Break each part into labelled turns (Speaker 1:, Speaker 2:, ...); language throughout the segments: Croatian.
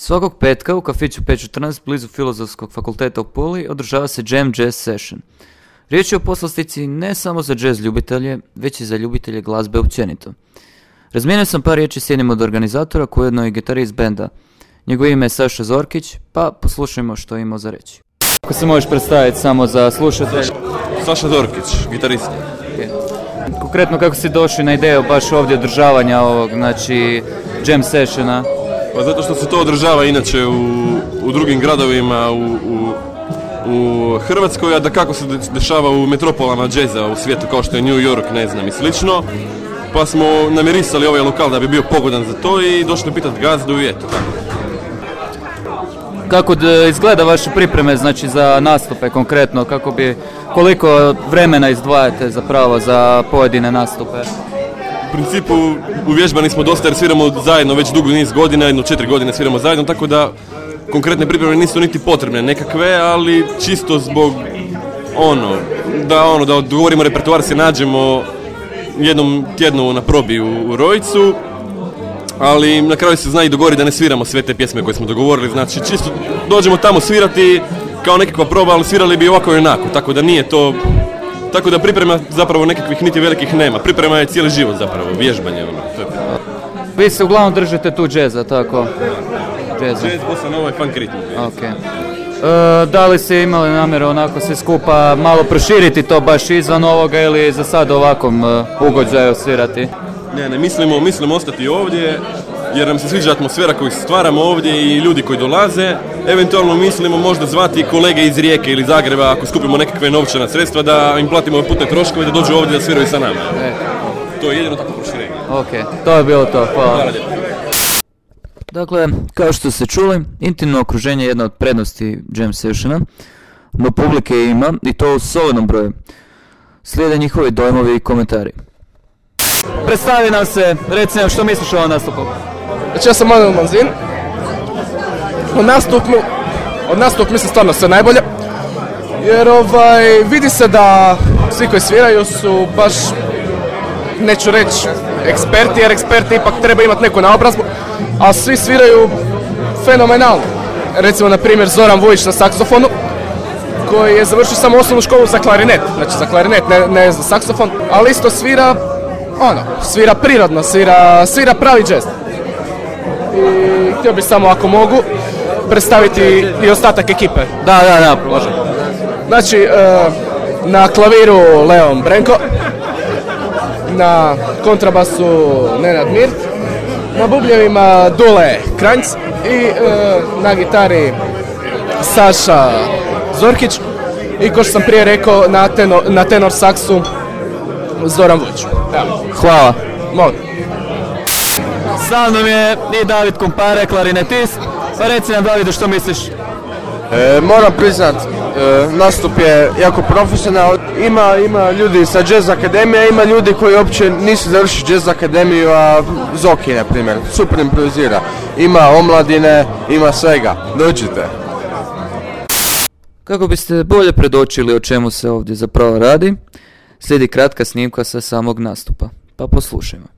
Speaker 1: Svakog petka u kafiću 514 blizu Filozofskog fakulteta u Puli održava se Jam Jazz Session. Riječ je o poslastici ne samo za jazz ljubitelje, već i za ljubitelje glazbe općenito. Razmijenio sam par riječi s jednim od organizatora koji je ujedno i gitarist benda. Njegovo ime je Saša Zorkić, pa poslušajmo što ima za reći. Ako se možeš predstaviti samo za slušatelje.
Speaker 2: Saša Zorkić, gitarist.
Speaker 1: Konkretno kako si došli na ideju baš ovdje održavanja ovog, znači jam sessiona?
Speaker 2: Pa zato što se to održava inače u, u drugim gradovima u, u, u Hrvatskoj, a da kako se de- dešava u metropolama džeza u svijetu kao što je New York, ne znam i slično. Pa smo namirisali ovaj lokal da bi bio pogodan za to i došli pitati gazdu i eto tako.
Speaker 1: Kako izgleda vaše pripreme znači za nastupe konkretno, kako bi, koliko vremena izdvajate zapravo za pojedine nastupe?
Speaker 2: U principu uvježbani smo dosta jer sviramo zajedno već dugo niz godina, jedno četiri godine sviramo zajedno, tako da konkretne pripreme nisu niti potrebne nekakve, ali čisto zbog ono, da ono, da dogovorimo repertoar, se nađemo jednom tjednu na probi u, u Rojcu, ali na kraju se zna i dogovori da ne sviramo sve te pjesme koje smo dogovorili, znači čisto dođemo tamo svirati kao nekakva proba, ali svirali bi ovako i onako, tako da nije to tako da priprema zapravo nekakvih niti velikih nema. Priprema je cijeli život zapravo, vježbanje. Ono, to je
Speaker 1: Vi se uglavnom držite tu džeza, tako? Džeza.
Speaker 2: Jazz, bossa nova i funk ritm.
Speaker 1: Ok. E, da li ste imali namjeru onako sve skupa malo proširiti to baš izvan ovoga ili za sad ovakvom e, ugođaju svirati?
Speaker 2: Ne, ne, mislimo, mislimo ostati ovdje jer nam se sviđa atmosfera koju stvaramo ovdje i ljudi koji dolaze. Eventualno mislimo možda zvati kolege iz Rijeke ili Zagreba ako skupimo nekakve novčana sredstva da im platimo putne troškove da dođu ovdje da sviraju sa nama.
Speaker 1: E,
Speaker 2: To je jedino tako proširenje.
Speaker 1: ok, to je bilo to, hvala.
Speaker 2: Hvala.
Speaker 1: Dakle, kao što ste čuli, intimno okruženje je jedna od prednosti jam sessiona, no publike ima i to u solidnom broju. Slijede njihovi dojmovi i komentari. Predstavi nam se, reci nam što misliš o ovom nastupu.
Speaker 3: Znači ja sam Manuel Manzin. Od nastupu, od nastupu mislim stvarno sve najbolje. Jer ovaj, vidi se da svi koji sviraju su baš, neću reći eksperti, jer eksperti ipak treba imati neku naobrazbu, a svi sviraju fenomenalno. Recimo, na primjer, Zoran Vujić na saksofonu, koji je završio samo osnovnu školu za klarinet, znači za klarinet, ne, ne za saksofon, ali isto svira, ono, svira prirodno, svira, svira pravi jazz. I htio bih samo, ako mogu, predstaviti i ostatak ekipe.
Speaker 1: Da, da, da, može.
Speaker 3: Znači, e, na klaviru Leon Brenko, na kontrabasu Nenad Mirt, na bubljevima Dule Kranjc i e, na gitari Saša Zorkić i kao što sam prije rekao na tenor, na tenor saksu Zoran Vujić.
Speaker 1: Hvala.
Speaker 3: molim.
Speaker 1: Sa mnom je i David Kompare, klarinetist. Pa reci nam Davide što misliš?
Speaker 4: E, moram priznat, e, nastup je jako profesionalan. Ima, ima ljudi sa jazz akademije, ima ljudi koji uopće nisu završili jazz akademiju, a Zoki, na primjer, super improvizira. Ima omladine, ima svega. Dođite.
Speaker 1: Kako biste bolje predočili o čemu se ovdje zapravo radi, slijedi kratka snimka sa samog nastupa. Pa poslušajmo.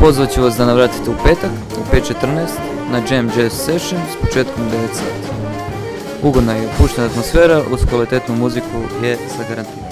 Speaker 1: pozvat ću vas da navratite u petak u 5.14 na Jam Jazz Session s početkom 9 sati. Ugodna i opuštena atmosfera uz kvalitetnu muziku je zagarantirana.